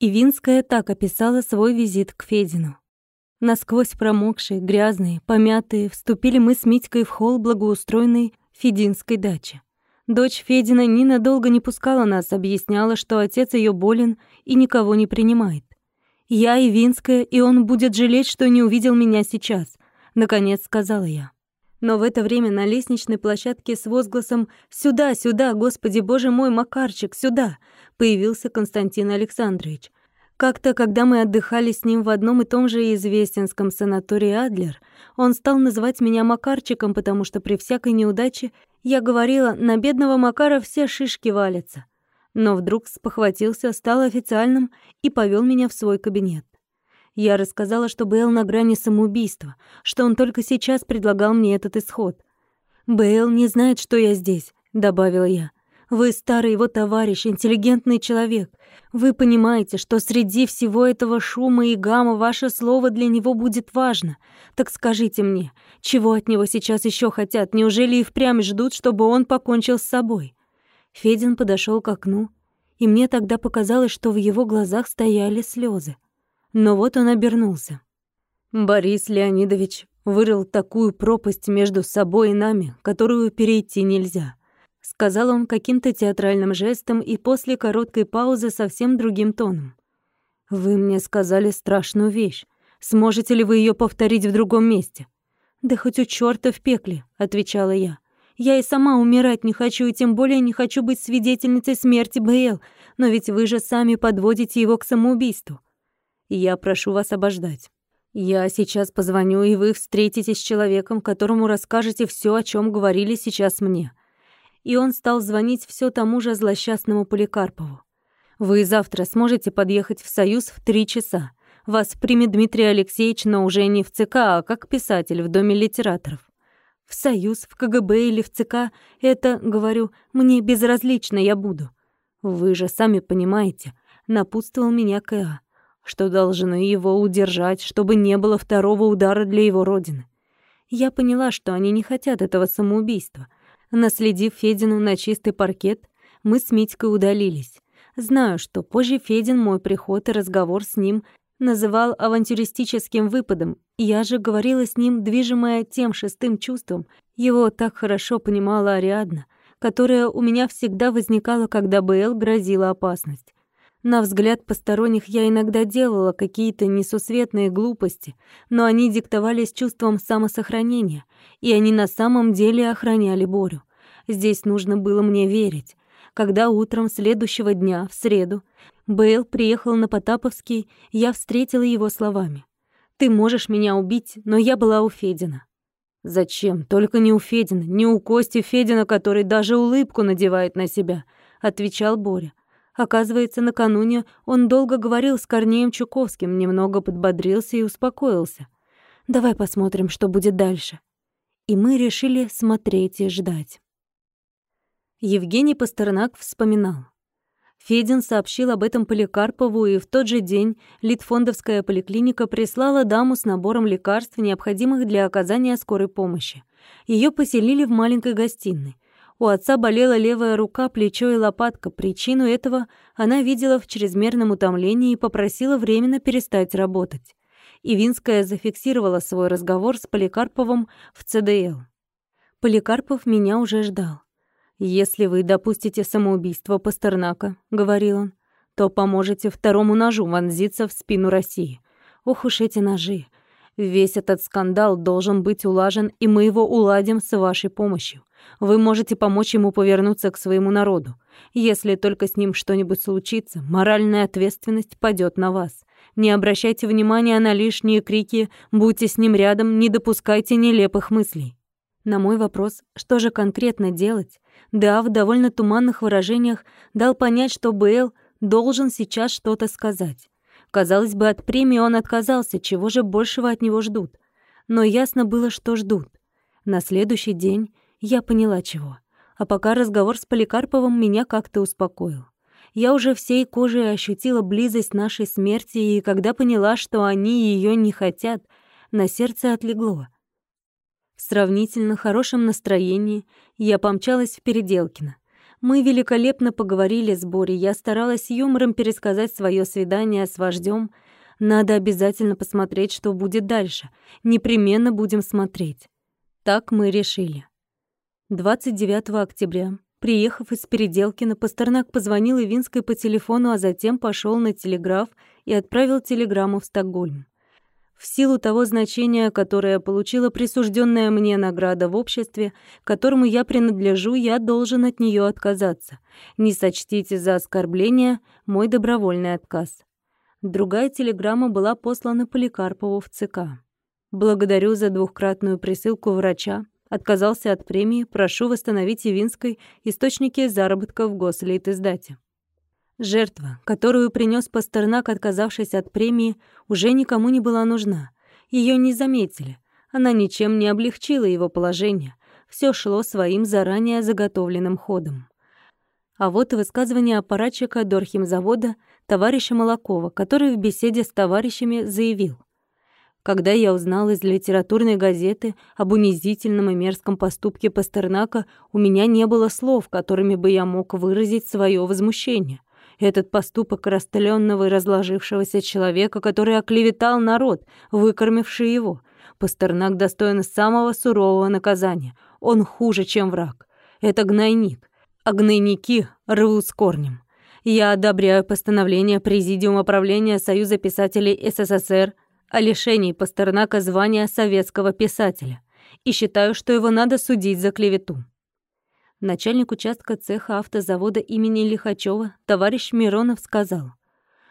И Винская так описала свой визит к Федину. Насквозь промокшие, грязные, помятые, вступили мы с Митькой в холл благоустроенной Фединской дачи. Дочь Федина ненадолго не пускала нас, объясняла, что отец ее болен и никого не принимает. Я и Винская, и он будет жалеть, что не увидел меня сейчас, наконец сказала я. Но в это время на лестничной площадке с возгласом «Сюда, сюда, Господи Боже мой, Макарчик, сюда!» Появился Константин Александрович. Как-то, когда мы отдыхали с ним в одном и том же известенском санатории «Адлер», он стал называть меня Макарчиком, потому что при всякой неудаче я говорила, на бедного Макара все шишки валятся. Но вдруг спохватился, стал официальным и повел меня в свой кабинет. Я рассказала, что Бейл на грани самоубийства, что он только сейчас предлагал мне этот исход. «Бейл не знает, что я здесь», — добавила я. «Вы старый его товарищ, интеллигентный человек. Вы понимаете, что среди всего этого шума и гамма ваше слово для него будет важно. Так скажите мне, чего от него сейчас еще хотят? Неужели и впрямь ждут, чтобы он покончил с собой?» Федин подошел к окну, и мне тогда показалось, что в его глазах стояли слезы. Но вот он обернулся. Борис Леонидович вырыл такую пропасть между собой и нами, которую перейти нельзя. Сказал он каким-то театральным жестом и после короткой паузы совсем другим тоном. «Вы мне сказали страшную вещь. Сможете ли вы ее повторить в другом месте?» «Да хоть у чёрта в пекле», — отвечала я. «Я и сама умирать не хочу, и тем более не хочу быть свидетельницей смерти Б.Л., но ведь вы же сами подводите его к самоубийству. Я прошу вас обождать. Я сейчас позвоню, и вы встретитесь с человеком, которому расскажете все, о чем говорили сейчас мне. И он стал звонить все тому же злосчастному Поликарпову. Вы завтра сможете подъехать в Союз в три часа. Вас примет Дмитрий Алексеевич, но уже не в ЦК, а как писатель в Доме литераторов. В Союз, в КГБ или в ЦК — это, говорю, мне безразлично, я буду. Вы же сами понимаете, напутствовал меня К.А что должны его удержать, чтобы не было второго удара для его родины. Я поняла, что они не хотят этого самоубийства. Наследив Федину на чистый паркет, мы с Митькой удалились. Знаю, что позже Федин мой приход и разговор с ним называл авантюристическим выпадом. Я же говорила с ним, движимая тем шестым чувством. Его так хорошо понимала Ариадна, которая у меня всегда возникала, когда БЛ грозила опасность. На взгляд посторонних я иногда делала какие-то несусветные глупости, но они диктовались чувством самосохранения, и они на самом деле охраняли Борю. Здесь нужно было мне верить. Когда утром следующего дня, в среду, Бейл приехал на Потаповский, я встретила его словами. «Ты можешь меня убить, но я была у Федина». «Зачем? Только не у Федина, не у Кости Федина, который даже улыбку надевает на себя», — отвечал Боря. Оказывается, накануне он долго говорил с Корнеем Чуковским, немного подбодрился и успокоился. «Давай посмотрим, что будет дальше». И мы решили смотреть и ждать. Евгений Пастернак вспоминал. Федин сообщил об этом Поликарпову, и в тот же день Литфондовская поликлиника прислала даму с набором лекарств, необходимых для оказания скорой помощи. Ее поселили в маленькой гостиной. У отца болела левая рука, плечо и лопатка. Причину этого она видела в чрезмерном утомлении и попросила временно перестать работать. Ивинская зафиксировала свой разговор с Поликарповым в ЦДЛ. Поликарпов меня уже ждал. «Если вы допустите самоубийство Пастернака», — говорил он, «то поможете второму ножу вонзиться в спину России. Ох уж эти ножи! Весь этот скандал должен быть улажен, и мы его уладим с вашей помощью. Вы можете помочь ему повернуться к своему народу. Если только с ним что-нибудь случится, моральная ответственность падет на вас. Не обращайте внимания на лишние крики, будьте с ним рядом, не допускайте нелепых мыслей. На мой вопрос, что же конкретно делать, да, в довольно туманных выражениях дал понять, что Бэл должен сейчас что-то сказать. Казалось бы, от премии он отказался, чего же большего от него ждут. Но ясно было, что ждут. На следующий день я поняла чего. А пока разговор с Поликарповым меня как-то успокоил. Я уже всей кожей ощутила близость нашей смерти, и когда поняла, что они ее не хотят, на сердце отлегло. В сравнительно хорошем настроении я помчалась в Переделкино. Мы великолепно поговорили с Борей. Я старалась юмором пересказать свое свидание с вождем. Надо обязательно посмотреть, что будет дальше. Непременно будем смотреть. Так мы решили. 29 октября, приехав из Переделкина, Пастернак позвонил Ивинской по телефону, а затем пошел на телеграф и отправил телеграмму в Стокгольм. В силу того значения, которое получила присужденная мне награда в обществе, которому я принадлежу, я должен от нее отказаться. Не сочтите за оскорбление мой добровольный отказ. Другая телеграмма была послана Поликарпову в ЦК. Благодарю за двухкратную присылку врача. Отказался от премии. Прошу восстановить Ивинской источники заработка в гослит-издате. Жертва, которую принес Пастернак, отказавшись от премии, уже никому не была нужна. Ее не заметили. Она ничем не облегчила его положение. Все шло своим заранее заготовленным ходом. А вот и высказывание аппаратчика Дорхимзавода товарища Молокова, который в беседе с товарищами заявил. Когда я узнал из литературной газеты об унизительном и мерзком поступке Пастернака, у меня не было слов, которыми бы я мог выразить свое возмущение. Этот поступок растлённого и разложившегося человека, который оклеветал народ, выкормивший его. Пастернак достоин самого сурового наказания. Он хуже, чем враг. Это гнойник. А гнойники рвут с корнем. Я одобряю постановление Президиума правления Союза писателей СССР о лишении Пастернака звания советского писателя и считаю, что его надо судить за клевету начальник участка цеха автозавода имени Лихачева товарищ Миронов сказал,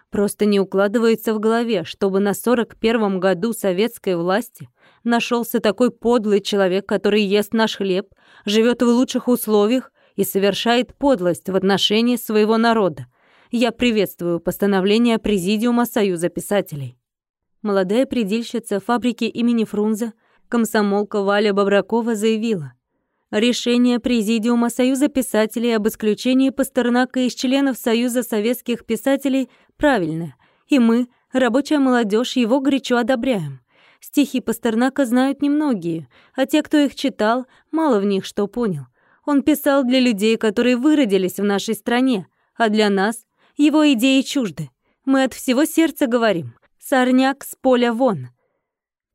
«Просто не укладывается в голове, чтобы на 41-м году советской власти нашелся такой подлый человек, который ест наш хлеб, живет в лучших условиях и совершает подлость в отношении своего народа. Я приветствую постановление Президиума Союза писателей». Молодая предельщица фабрики имени Фрунзе, комсомолка Валя Бобракова заявила, Решение Президиума Союза писателей об исключении Пастернака из членов Союза советских писателей правильное, и мы, рабочая молодежь, его горячо одобряем. Стихи Пастернака знают немногие, а те, кто их читал, мало в них что понял. Он писал для людей, которые выродились в нашей стране, а для нас его идеи чужды. Мы от всего сердца говорим «Сорняк с поля вон».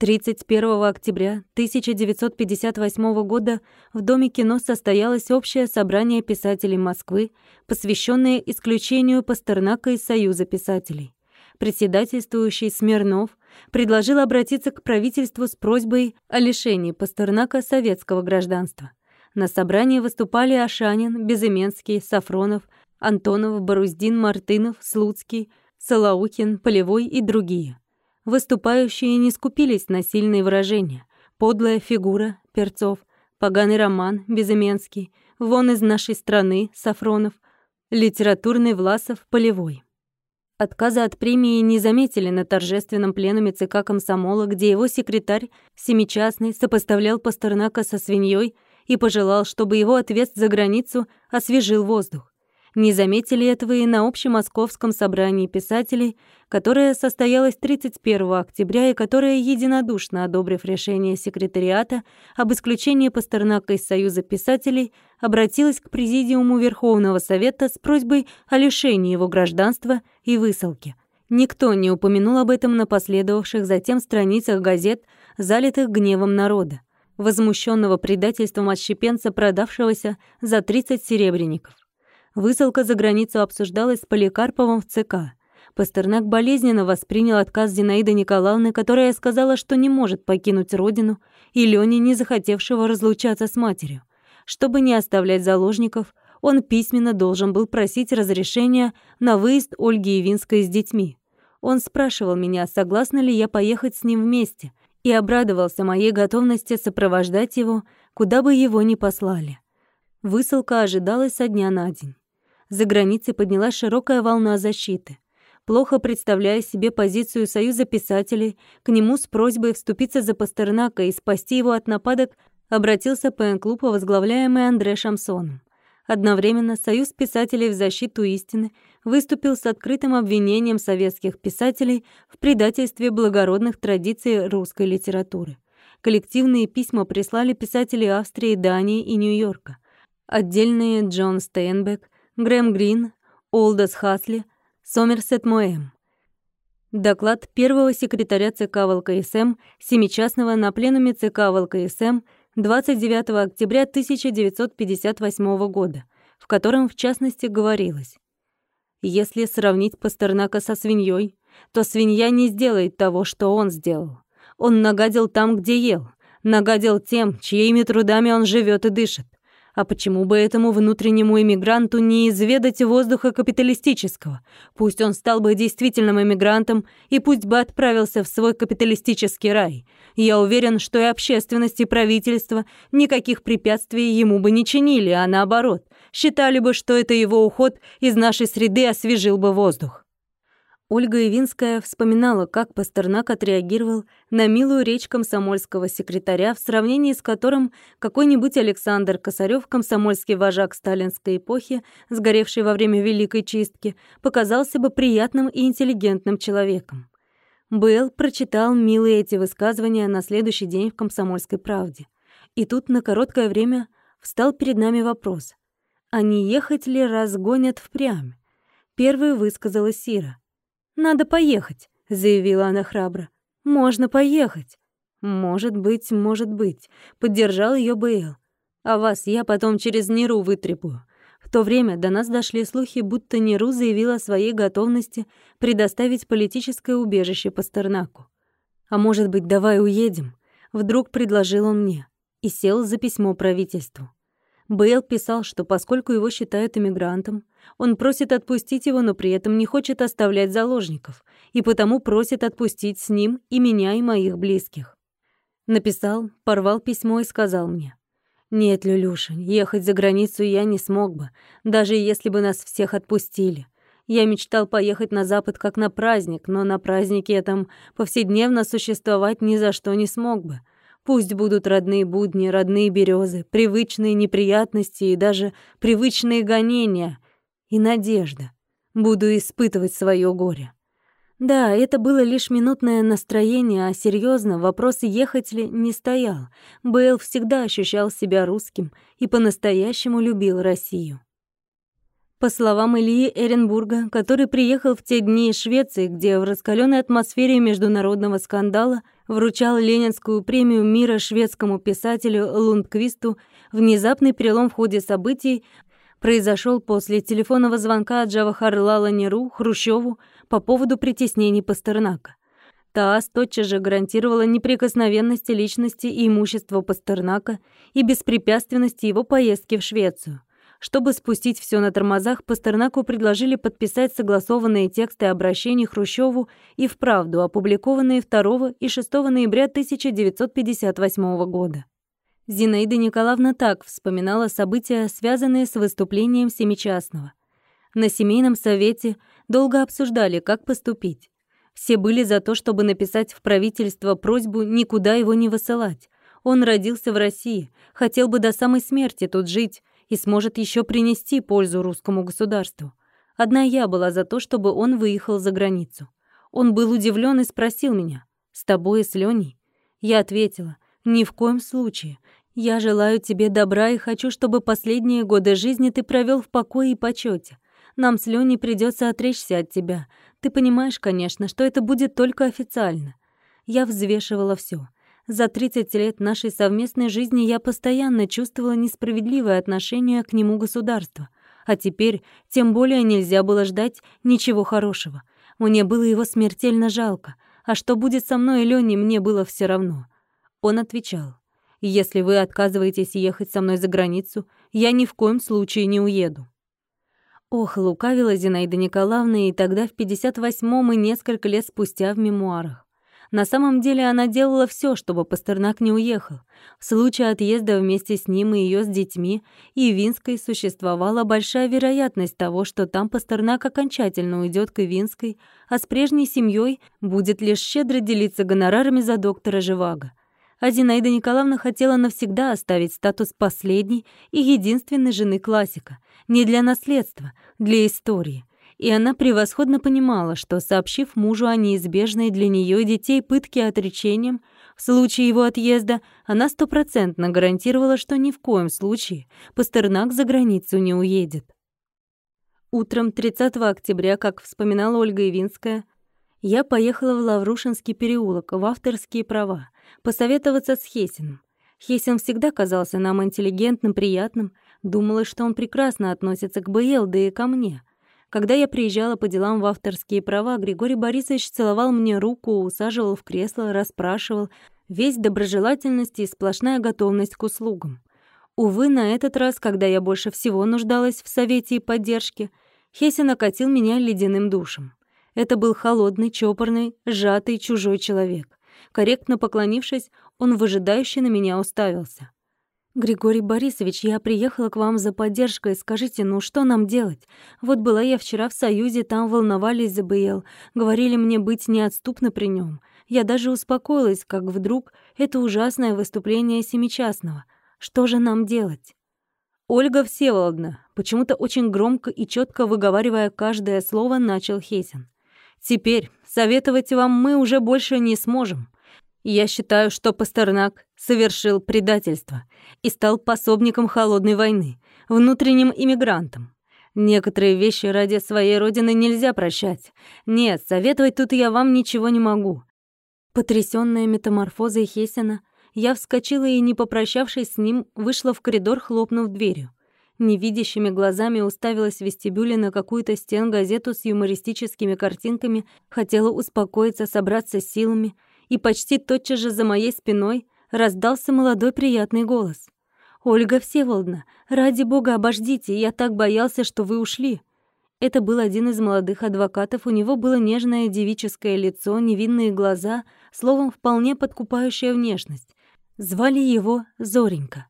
31 октября 1958 года в Доме кино состоялось общее собрание писателей Москвы, посвященное исключению Пастернака из Союза писателей. Председательствующий Смирнов предложил обратиться к правительству с просьбой о лишении Пастернака советского гражданства. На собрании выступали Ашанин, Безыменский, Сафронов, Антонов, Боруздин, Мартынов, Слуцкий, Салаухин, Полевой и другие. Выступающие не скупились на сильные выражения. Подлая фигура, Перцов, поганый роман, Безыменский, вон из нашей страны, Сафронов, литературный Власов, Полевой. Отказа от премии не заметили на торжественном пленуме ЦК комсомола, где его секретарь, семичастный, сопоставлял Пастернака со свиньей и пожелал, чтобы его ответ за границу освежил воздух. Не заметили этого и на общемосковском собрании писателей, которое состоялось 31 октября и которое, единодушно одобрив решение секретариата об исключении Пастернака из Союза писателей, обратилось к Президиуму Верховного Совета с просьбой о лишении его гражданства и высылке. Никто не упомянул об этом на последовавших затем страницах газет, залитых гневом народа, возмущенного предательством отщепенца, продавшегося за 30 серебряников. Высылка за границу обсуждалась с Поликарповым в ЦК. Пастернак болезненно воспринял отказ Зинаиды Николаевны, которая сказала, что не может покинуть родину, и Лёни, не захотевшего разлучаться с матерью. Чтобы не оставлять заложников, он письменно должен был просить разрешения на выезд Ольги Явинской с детьми. Он спрашивал меня, согласна ли я поехать с ним вместе, и обрадовался моей готовности сопровождать его, куда бы его ни послали. Высылка ожидалась со дня на день. За границей поднялась широкая волна защиты. Плохо представляя себе позицию Союза писателей, к нему с просьбой вступиться за Пастернака и спасти его от нападок обратился ПН-клуб, возглавляемый Андре Шамсоном. Одновременно Союз писателей в защиту истины выступил с открытым обвинением советских писателей в предательстве благородных традиций русской литературы. Коллективные письма прислали писатели Австрии, Дании и Нью-Йорка. отдельные Джон Стейнбек, Грэм Грин, Олдос Хасли, Сомерсет Моэм. Доклад первого секретаря ЦК ВЛКСМ, семичастного на пленуме ЦК ВЛКСМ 29 октября 1958 года, в котором, в частности, говорилось «Если сравнить Пастернака со свиньей, то свинья не сделает того, что он сделал. Он нагадил там, где ел, нагадил тем, чьими трудами он живет и дышит. А почему бы этому внутреннему эмигранту не изведать воздуха капиталистического? Пусть он стал бы действительным эмигрантом и пусть бы отправился в свой капиталистический рай. Я уверен, что и общественность, и правительство никаких препятствий ему бы не чинили, а наоборот, считали бы, что это его уход из нашей среды освежил бы воздух. Ольга Ивинская вспоминала, как Пастернак отреагировал на милую речь комсомольского секретаря, в сравнении с которым какой-нибудь Александр Косарёв, комсомольский вожак сталинской эпохи, сгоревший во время Великой чистки, показался бы приятным и интеллигентным человеком. Бэл прочитал милые эти высказывания на следующий день в «Комсомольской правде». И тут на короткое время встал перед нами вопрос, а не ехать ли разгонят впрямь? Первой высказала Сира. «Надо поехать», — заявила она храбро. «Можно поехать». «Может быть, может быть», — поддержал ее Бейл. «А вас я потом через Неру вытребую». В то время до нас дошли слухи, будто Неру заявила о своей готовности предоставить политическое убежище Пастернаку. «А может быть, давай уедем?» Вдруг предложил он мне и сел за письмо правительству. Бейл писал, что поскольку его считают эмигрантом, он просит отпустить его, но при этом не хочет оставлять заложников, и потому просит отпустить с ним и меня, и моих близких. Написал, порвал письмо и сказал мне. «Нет, Люлюша, ехать за границу я не смог бы, даже если бы нас всех отпустили. Я мечтал поехать на Запад как на праздник, но на празднике этом повседневно существовать ни за что не смог бы. Пусть будут родные будни, родные березы, привычные неприятности и даже привычные гонения и надежда. Буду испытывать свое горе. Да, это было лишь минутное настроение, а серьезно вопрос ехать ли не стоял. Бэйл всегда ощущал себя русским и по-настоящему любил Россию. По словам Ильи Эренбурга, который приехал в те дни из Швеции, где в раскаленной атмосфере международного скандала вручал Ленинскую премию мира шведскому писателю Лундквисту, внезапный перелом в ходе событий произошел после телефонного звонка Джавахарлала Неру Хрущеву по поводу притеснений Пастернака. ТАСС тотчас же гарантировала неприкосновенность личности и имущества Пастернака и беспрепятственность его поездки в Швецию – чтобы спустить все на тормозах, Пастернаку предложили подписать согласованные тексты обращений Хрущеву и вправду опубликованные 2 и 6 ноября 1958 года. Зинаида Николаевна так вспоминала события, связанные с выступлением Семичастного. На семейном совете долго обсуждали, как поступить. Все были за то, чтобы написать в правительство просьбу никуда его не высылать. Он родился в России, хотел бы до самой смерти тут жить, и сможет еще принести пользу русскому государству. Одна я была за то, чтобы он выехал за границу. Он был удивлен и спросил меня, «С тобой и с Леней?» Я ответила, «Ни в коем случае. Я желаю тебе добра и хочу, чтобы последние годы жизни ты провел в покое и почете. Нам с Леней придется отречься от тебя. Ты понимаешь, конечно, что это будет только официально». Я взвешивала все. За 30 лет нашей совместной жизни я постоянно чувствовала несправедливое отношение к нему государства. А теперь тем более нельзя было ждать ничего хорошего. Мне было его смертельно жалко. А что будет со мной и Лёней, мне было все равно. Он отвечал. «Если вы отказываетесь ехать со мной за границу, я ни в коем случае не уеду». Ох, лукавила Зинаида Николаевна и тогда в 58-м и несколько лет спустя в мемуарах. На самом деле она делала все, чтобы Пастернак не уехал. В случае отъезда вместе с ним и ее с детьми и Винской существовала большая вероятность того, что там Пастернак окончательно уйдет к Ивинской, а с прежней семьей будет лишь щедро делиться гонорарами за доктора Живаго. А Зинаида Николаевна хотела навсегда оставить статус последней и единственной жены классика. Не для наследства, для истории и она превосходно понимала, что, сообщив мужу о неизбежной для нее детей пытке отречением, В случае его отъезда она стопроцентно гарантировала, что ни в коем случае Пастернак за границу не уедет. Утром 30 октября, как вспоминала Ольга Ивинская, я поехала в Лаврушинский переулок в авторские права, посоветоваться с Хесиным. Хесин всегда казался нам интеллигентным, приятным, думала, что он прекрасно относится к БЛ, да и ко мне. Когда я приезжала по делам в авторские права, Григорий Борисович целовал мне руку, усаживал в кресло, расспрашивал, весь доброжелательность и сплошная готовность к услугам. Увы, на этот раз, когда я больше всего нуждалась в совете и поддержке, Хесин окатил меня ледяным душем. Это был холодный, чопорный, сжатый, чужой человек. Корректно поклонившись, он выжидающе на меня уставился. «Григорий Борисович, я приехала к вам за поддержкой. Скажите, ну что нам делать? Вот была я вчера в Союзе, там волновались за БЛ. Говорили мне быть неотступно при нем. Я даже успокоилась, как вдруг это ужасное выступление Семичастного. Что же нам делать?» «Ольга Всеволодна», почему-то очень громко и четко выговаривая каждое слово, начал Хесин. «Теперь советовать вам мы уже больше не сможем. Я считаю, что Пастернак совершил предательство и стал пособником холодной войны, внутренним иммигрантом. Некоторые вещи ради своей родины нельзя прощать. Нет, советовать тут я вам ничего не могу. Потрясённая метаморфозой Хесена, я вскочила и, не попрощавшись с ним, вышла в коридор, хлопнув дверью. Невидящими глазами уставилась в вестибюле на какую-то стенгазету с юмористическими картинками, хотела успокоиться, собраться с силами, и почти тотчас же за моей спиной раздался молодой приятный голос. «Ольга Всеволодна, ради бога, обождите, я так боялся, что вы ушли». Это был один из молодых адвокатов, у него было нежное девическое лицо, невинные глаза, словом, вполне подкупающая внешность. Звали его Зоренька.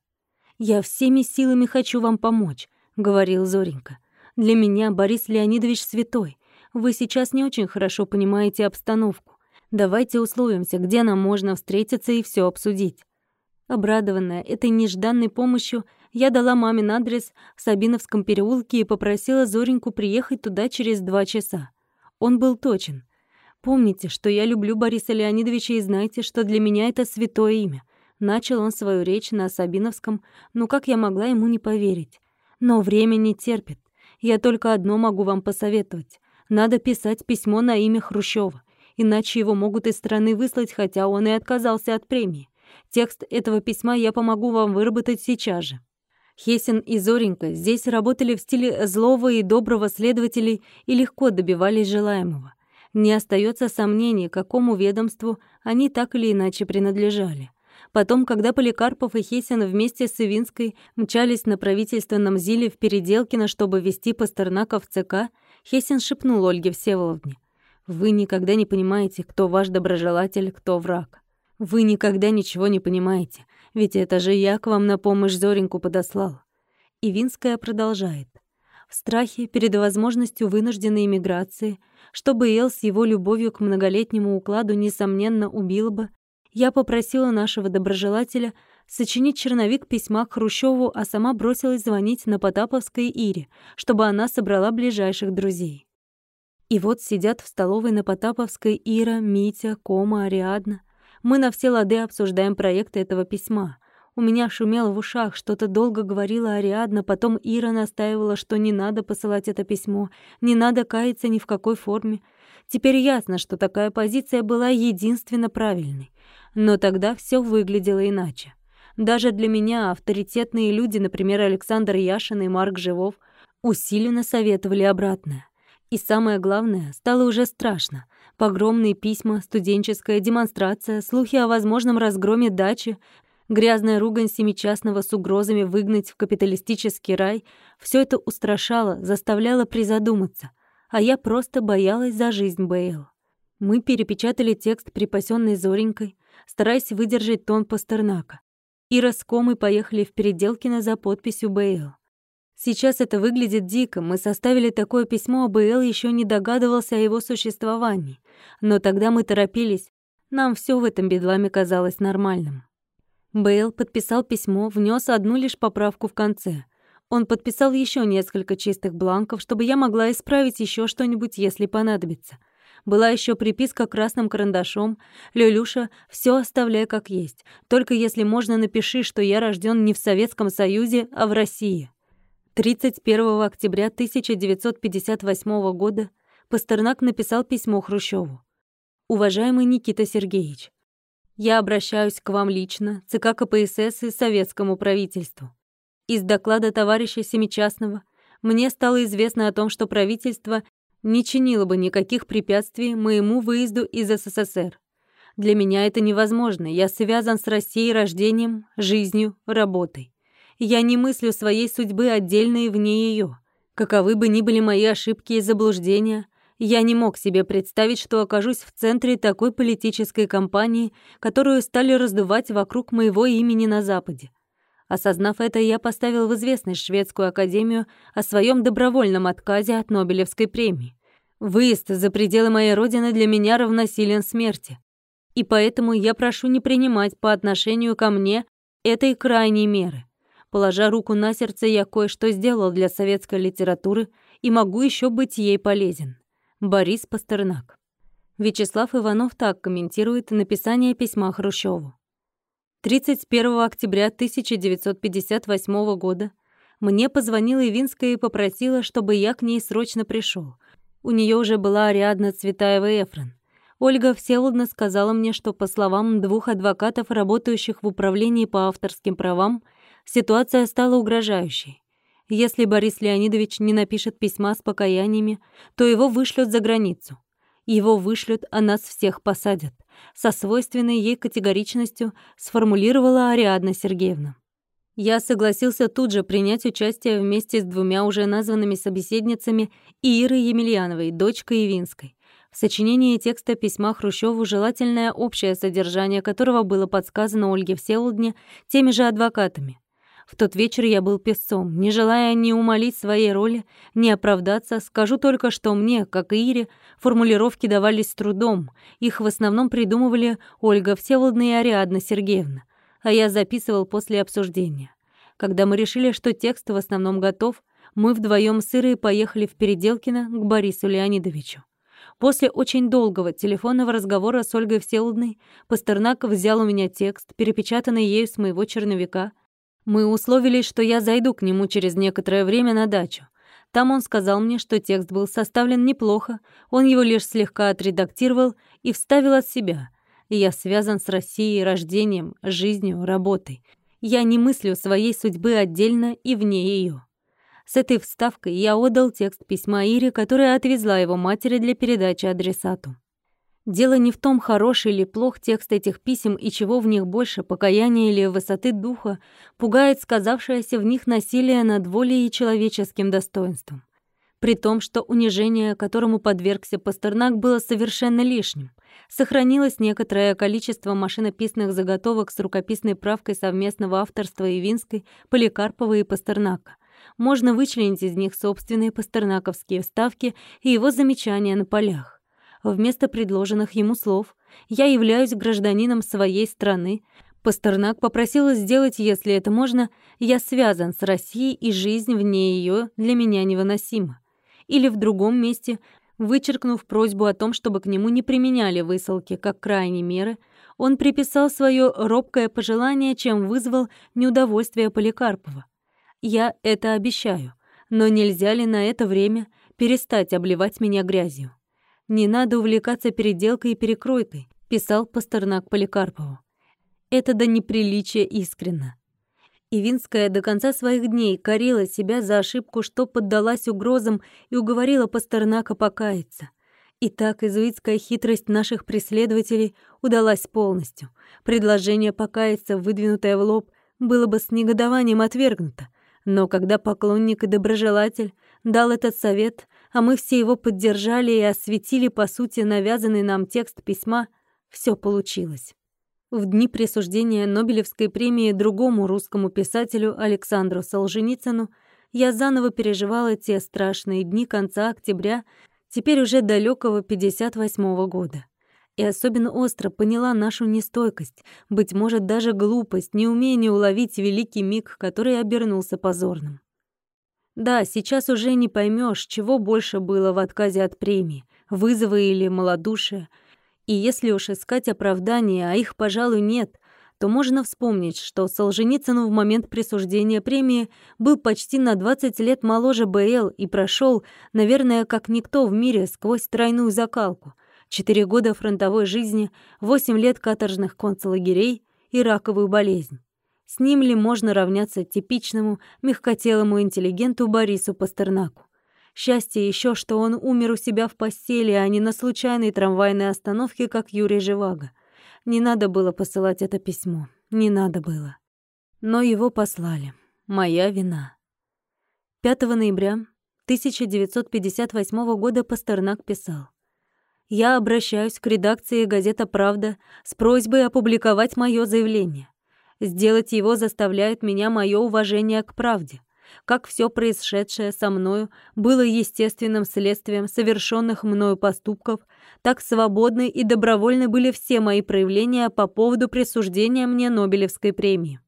«Я всеми силами хочу вам помочь», — говорил Зоренька. «Для меня Борис Леонидович святой. Вы сейчас не очень хорошо понимаете обстановку. Давайте условимся, где нам можно встретиться и все обсудить». Обрадованная этой нежданной помощью, я дала мамин адрес в Сабиновском переулке и попросила Зореньку приехать туда через два часа. Он был точен. Помните, что я люблю Бориса Леонидовича и знайте, что для меня это святое имя. Начал он свою речь на Сабиновском, ну как я могла ему не поверить? Но время не терпит. Я только одно могу вам посоветовать. Надо писать письмо на имя Хрущева иначе его могут из страны выслать, хотя он и отказался от премии. Текст этого письма я помогу вам выработать сейчас же. Хесин и Зоренька здесь работали в стиле злого и доброго следователей и легко добивались желаемого. Не остается сомнений, какому ведомству они так или иначе принадлежали. Потом, когда Поликарпов и Хесин вместе с Ивинской мчались на правительственном Зиле в Переделкино, чтобы вести Пастернака в ЦК, Хесин шепнул Ольге Всеволодне. Вы никогда не понимаете, кто ваш доброжелатель, кто враг. Вы никогда ничего не понимаете, ведь это же я к вам на помощь Зореньку подослал. И Винская продолжает. В страхе перед возможностью вынужденной эмиграции, чтобы Эл с его любовью к многолетнему укладу несомненно убил бы, я попросила нашего доброжелателя сочинить черновик письма к Хрущеву, а сама бросилась звонить на Потаповской Ире, чтобы она собрала ближайших друзей. И вот сидят в столовой на Потаповской Ира, Митя, Кома, Ариадна. Мы на все лады обсуждаем проект этого письма. У меня шумело в ушах, что-то долго говорила Ариадна, потом Ира настаивала, что не надо посылать это письмо, не надо каяться ни в какой форме. Теперь ясно, что такая позиция была единственно правильной. Но тогда все выглядело иначе. Даже для меня авторитетные люди, например, Александр Яшин и Марк Живов, усиленно советовали обратное. И самое главное, стало уже страшно. Погромные письма, студенческая демонстрация, слухи о возможном разгроме дачи, грязная ругань семичастного с угрозами выгнать в капиталистический рай — все это устрашало, заставляло призадуматься. А я просто боялась за жизнь Бейл. Мы перепечатали текст, припасенный Зоренькой, стараясь выдержать тон Пастернака. Ира с Комой поехали в Переделкино за подписью Бейл. Сейчас это выглядит дико. Мы составили такое письмо, а БЛ еще не догадывался о его существовании. Но тогда мы торопились. Нам все в этом бедламе казалось нормальным. Бейл подписал письмо, внес одну лишь поправку в конце. Он подписал еще несколько чистых бланков, чтобы я могла исправить еще что-нибудь, если понадобится. Была еще приписка красным карандашом. «Люлюша, все оставляй как есть. Только если можно, напиши, что я рожден не в Советском Союзе, а в России». 31 октября 1958 года Пастернак написал письмо Хрущеву. «Уважаемый Никита Сергеевич, я обращаюсь к вам лично, ЦК КПСС и советскому правительству. Из доклада товарища Семичастного мне стало известно о том, что правительство не чинило бы никаких препятствий моему выезду из СССР. Для меня это невозможно. Я связан с Россией рождением, жизнью, работой. Я не мыслю своей судьбы отдельно и вне ее. Каковы бы ни были мои ошибки и заблуждения, я не мог себе представить, что окажусь в центре такой политической кампании, которую стали раздувать вокруг моего имени на Западе. Осознав это, я поставил в известность Шведскую академию о своем добровольном отказе от Нобелевской премии. Выезд за пределы моей родины для меня равносилен смерти. И поэтому я прошу не принимать по отношению ко мне этой крайней меры. Положа руку на сердце, я кое-что сделал для советской литературы и могу еще быть ей полезен. Борис Пастернак. Вячеслав Иванов так комментирует написание письма Хрущеву. 31 октября 1958 года мне позвонила Ивинская и попросила, чтобы я к ней срочно пришел. У нее уже была Ариадна Цветаева Эфрон. Ольга Всеволодна сказала мне, что, по словам двух адвокатов, работающих в управлении по авторским правам, ситуация стала угрожающей. Если Борис Леонидович не напишет письма с покаяниями, то его вышлют за границу. Его вышлют, а нас всех посадят со свойственной ей категоричностью сформулировала Ариадна Сергеевна. Я согласился тут же принять участие вместе с двумя уже названными собеседницами Ирой Емельяновой, дочкой Ивинской. В сочинении текста письма Хрущеву желательное общее содержание которого было подсказано Ольге Всеволодне теми же адвокатами. В тот вечер я был песцом, не желая ни умолить своей роли, ни оправдаться, скажу только, что мне, как и Ире, формулировки давались с трудом, их в основном придумывали Ольга Всеволодна и Ариадна Сергеевна, а я записывал после обсуждения. Когда мы решили, что текст в основном готов, мы вдвоем с Ирой поехали в Переделкино к Борису Леонидовичу. После очень долгого телефонного разговора с Ольгой Всеволодной Пастернак взял у меня текст, перепечатанный ею с моего черновика, мы условились, что я зайду к нему через некоторое время на дачу. Там он сказал мне, что текст был составлен неплохо, он его лишь слегка отредактировал и вставил от себя. Я связан с Россией рождением, жизнью, работой. Я не мыслю своей судьбы отдельно и вне ее. С этой вставкой я отдал текст письма Ире, которая отвезла его матери для передачи адресату. Дело не в том, хороший или плох текст этих писем и чего в них больше, покаяния или высоты духа, пугает сказавшееся в них насилие над волей и человеческим достоинством. При том, что унижение, которому подвергся Пастернак, было совершенно лишним. Сохранилось некоторое количество машинописных заготовок с рукописной правкой совместного авторства Ивинской, Поликарпова и Пастернака. Можно вычленить из них собственные пастернаковские вставки и его замечания на полях вместо предложенных ему слов «Я являюсь гражданином своей страны», Пастернак попросил сделать, если это можно, «Я связан с Россией, и жизнь вне ее для меня невыносима». Или в другом месте, вычеркнув просьбу о том, чтобы к нему не применяли высылки как крайней меры, он приписал свое робкое пожелание, чем вызвал неудовольствие Поликарпова. «Я это обещаю, но нельзя ли на это время перестать обливать меня грязью?» «Не надо увлекаться переделкой и перекройкой», — писал Пастернак Поликарпову. «Это до неприличия искренно». Ивинская до конца своих дней корила себя за ошибку, что поддалась угрозам и уговорила Пастернака покаяться. И так изуитская хитрость наших преследователей удалась полностью. Предложение покаяться, выдвинутое в лоб, было бы с негодованием отвергнуто. Но когда поклонник и доброжелатель дал этот совет, а мы все его поддержали и осветили, по сути, навязанный нам текст письма, все получилось. В дни присуждения Нобелевской премии другому русскому писателю Александру Солженицыну я заново переживала те страшные дни конца октября, теперь уже далекого 58 -го года. И особенно остро поняла нашу нестойкость, быть может, даже глупость, неумение уловить великий миг, который обернулся позорным. Да, сейчас уже не поймешь, чего больше было в отказе от премии. вызовы или малодушие. И если уж искать оправдания, а их, пожалуй, нет, то можно вспомнить, что Солженицын в момент присуждения премии был почти на 20 лет моложе БЛ и прошел, наверное, как никто в мире сквозь тройную закалку. Четыре года фронтовой жизни, восемь лет каторжных концлагерей и раковую болезнь. С ним ли можно равняться типичному мягкотелому интеллигенту Борису Пастернаку? Счастье еще, что он умер у себя в постели, а не на случайной трамвайной остановке, как Юрий Живаго. Не надо было посылать это письмо. Не надо было. Но его послали. Моя вина. 5 ноября 1958 года Пастернак писал. «Я обращаюсь к редакции «Газета Правда» с просьбой опубликовать мое заявление. Сделать его заставляет меня мое уважение к правде как все происшедшее со мною было естественным следствием совершенных мною поступков, так свободны и добровольны были все мои проявления по поводу присуждения мне Нобелевской премии.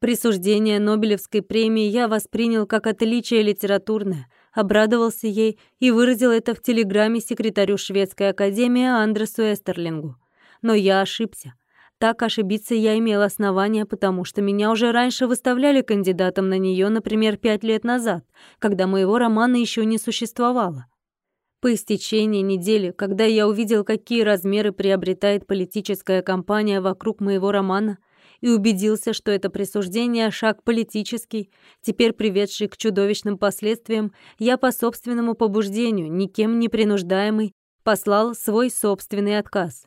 Присуждение Нобелевской премии я воспринял как отличие литературное, обрадовался ей и выразил это в телеграмме секретарю Шведской академии Андресу Эстерлингу. Но я ошибся. Так ошибиться я имел основания, потому что меня уже раньше выставляли кандидатом на нее, например, пять лет назад, когда моего романа еще не существовало. По истечении недели, когда я увидел, какие размеры приобретает политическая кампания вокруг моего романа, и убедился, что это присуждение — шаг политический, теперь приведший к чудовищным последствиям, я по собственному побуждению, никем не принуждаемый, послал свой собственный отказ.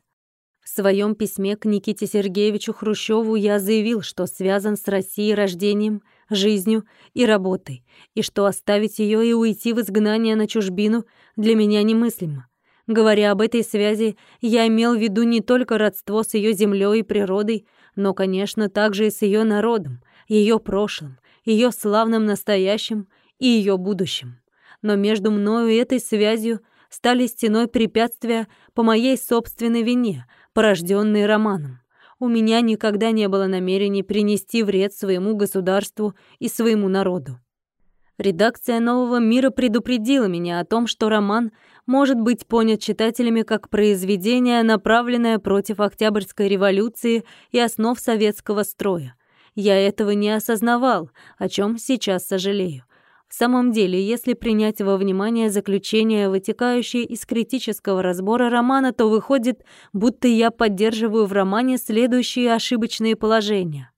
В своем письме к Никите Сергеевичу Хрущеву я заявил, что связан с Россией рождением, жизнью и работой, и что оставить ее и уйти в изгнание на чужбину для меня немыслимо. Говоря об этой связи, я имел в виду не только родство с ее землей и природой, но, конечно, также и с ее народом, ее прошлым, ее славным настоящим и ее будущим. Но между мною и этой связью стали стеной препятствия по моей собственной вине — порожденные романом. У меня никогда не было намерений принести вред своему государству и своему народу. Редакция «Нового мира» предупредила меня о том, что роман может быть понят читателями как произведение, направленное против Октябрьской революции и основ советского строя. Я этого не осознавал, о чем сейчас сожалею. В самом деле, если принять во внимание заключение, вытекающее из критического разбора романа, то выходит, будто я поддерживаю в романе следующие ошибочные положения.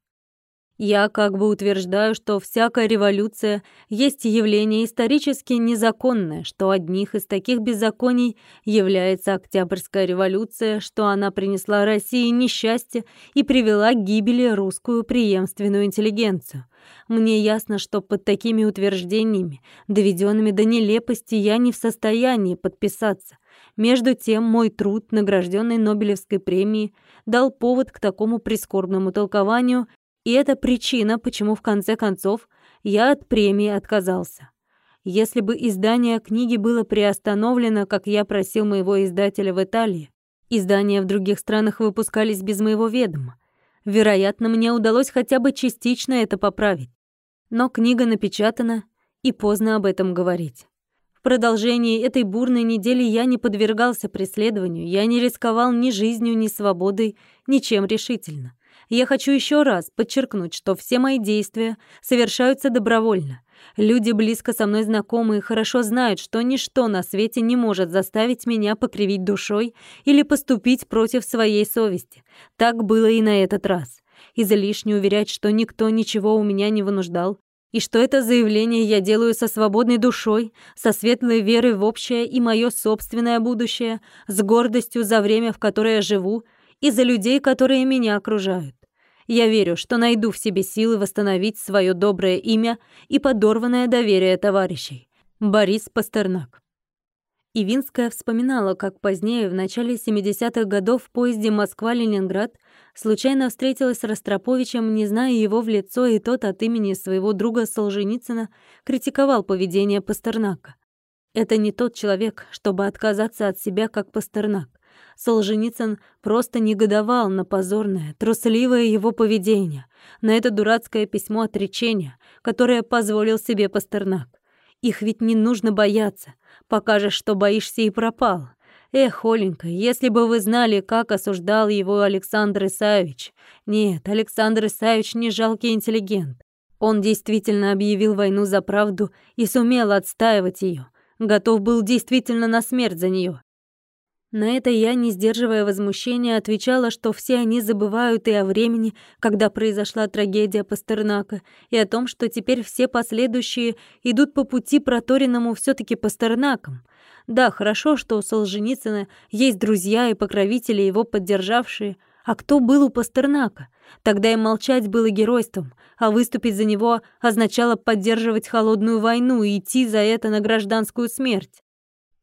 Я как бы утверждаю, что всякая революция есть явление исторически незаконное, что одних из таких беззаконий является Октябрьская революция, что она принесла России несчастье и привела к гибели русскую преемственную интеллигенцию. Мне ясно, что под такими утверждениями, доведенными до нелепости, я не в состоянии подписаться. Между тем, мой труд, награжденный Нобелевской премией, дал повод к такому прискорбному толкованию и это причина, почему в конце концов я от премии отказался. Если бы издание книги было приостановлено, как я просил моего издателя в Италии, издания в других странах выпускались без моего ведома. Вероятно, мне удалось хотя бы частично это поправить. Но книга напечатана, и поздно об этом говорить. В продолжении этой бурной недели я не подвергался преследованию, я не рисковал ни жизнью, ни свободой, ничем решительно я хочу еще раз подчеркнуть, что все мои действия совершаются добровольно. Люди, близко со мной знакомые, хорошо знают, что ничто на свете не может заставить меня покривить душой или поступить против своей совести. Так было и на этот раз. Излишне уверять, что никто ничего у меня не вынуждал, и что это заявление я делаю со свободной душой, со светлой верой в общее и мое собственное будущее, с гордостью за время, в которое живу, и за людей, которые меня окружают. Я верю, что найду в себе силы восстановить свое доброе имя и подорванное доверие товарищей. Борис Пастернак. Ивинская вспоминала, как позднее, в начале 70-х годов в поезде Москва-Ленинград случайно встретилась с Ростроповичем, не зная его в лицо, и тот от имени своего друга Солженицына критиковал поведение Пастернака. Это не тот человек, чтобы отказаться от себя, как Пастернак. Солженицын просто негодовал на позорное, трусливое его поведение, на это дурацкое письмо отречения, которое позволил себе Пастернак. Их ведь не нужно бояться. Покажешь, что боишься, и пропал. Эх, Оленька, если бы вы знали, как осуждал его Александр Исаевич. Нет, Александр Исаевич не жалкий интеллигент. Он действительно объявил войну за правду и сумел отстаивать ее. Готов был действительно на смерть за нее. На это я, не сдерживая возмущения, отвечала, что все они забывают и о времени, когда произошла трагедия Пастернака, и о том, что теперь все последующие идут по пути проторенному все таки Пастернаком. Да, хорошо, что у Солженицына есть друзья и покровители, его поддержавшие. А кто был у Пастернака? Тогда и молчать было геройством, а выступить за него означало поддерживать холодную войну и идти за это на гражданскую смерть.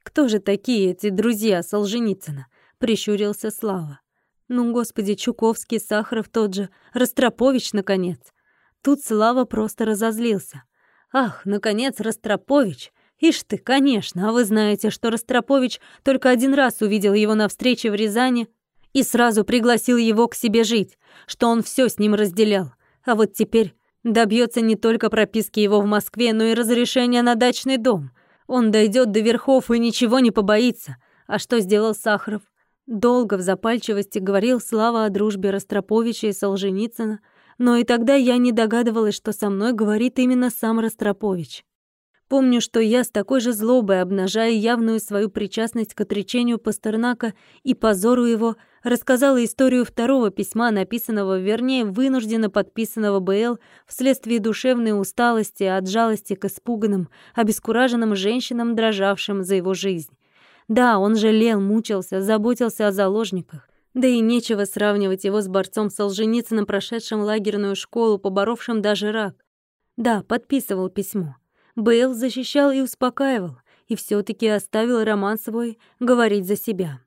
«Кто же такие эти друзья Солженицына?» — прищурился Слава. «Ну, господи, Чуковский, Сахаров тот же, Ростропович, наконец». Тут Слава просто разозлился. «Ах, наконец, Ростропович! Ишь ты, конечно, а вы знаете, что Ростропович только один раз увидел его на встрече в Рязани и сразу пригласил его к себе жить, что он все с ним разделял. А вот теперь добьется не только прописки его в Москве, но и разрешения на дачный дом. Он дойдет до верхов и ничего не побоится. А что сделал Сахаров? Долго в запальчивости говорил Слава о дружбе Ростроповича и Солженицына, но и тогда я не догадывалась, что со мной говорит именно сам Ростропович. Помню, что я с такой же злобой, обнажая явную свою причастность к отречению Пастернака и позору его, рассказала историю второго письма, написанного, вернее, вынужденно подписанного БЛ вследствие душевной усталости от жалости к испуганным, обескураженным женщинам, дрожавшим за его жизнь. Да, он жалел, мучился, заботился о заложниках. Да и нечего сравнивать его с борцом Солженицыным, прошедшим лагерную школу, поборовшим даже рак. Да, подписывал письмо. Бейл защищал и успокаивал, и все таки оставил роман свой говорить за себя.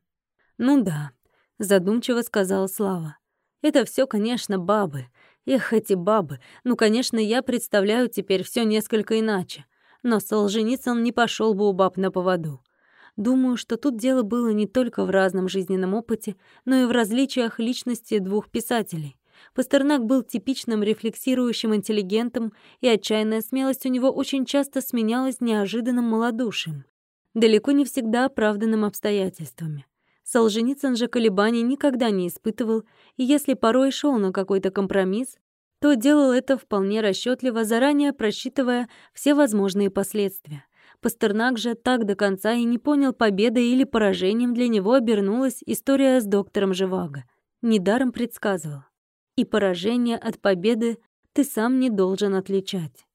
«Ну да», — задумчиво сказала Слава. «Это все, конечно, бабы. Эх, эти бабы. Ну, конечно, я представляю теперь все несколько иначе. Но Солженицын не пошел бы у баб на поводу. Думаю, что тут дело было не только в разном жизненном опыте, но и в различиях личности двух писателей. Пастернак был типичным рефлексирующим интеллигентом, и отчаянная смелость у него очень часто сменялась неожиданным малодушием, далеко не всегда оправданным обстоятельствами. Солженицын же колебаний никогда не испытывал, и если порой шел на какой-то компромисс, то делал это вполне расчетливо, заранее просчитывая все возможные последствия. Пастернак же так до конца и не понял, победой или поражением для него обернулась история с доктором Живаго. Недаром предсказывал и поражение от победы ты сам не должен отличать.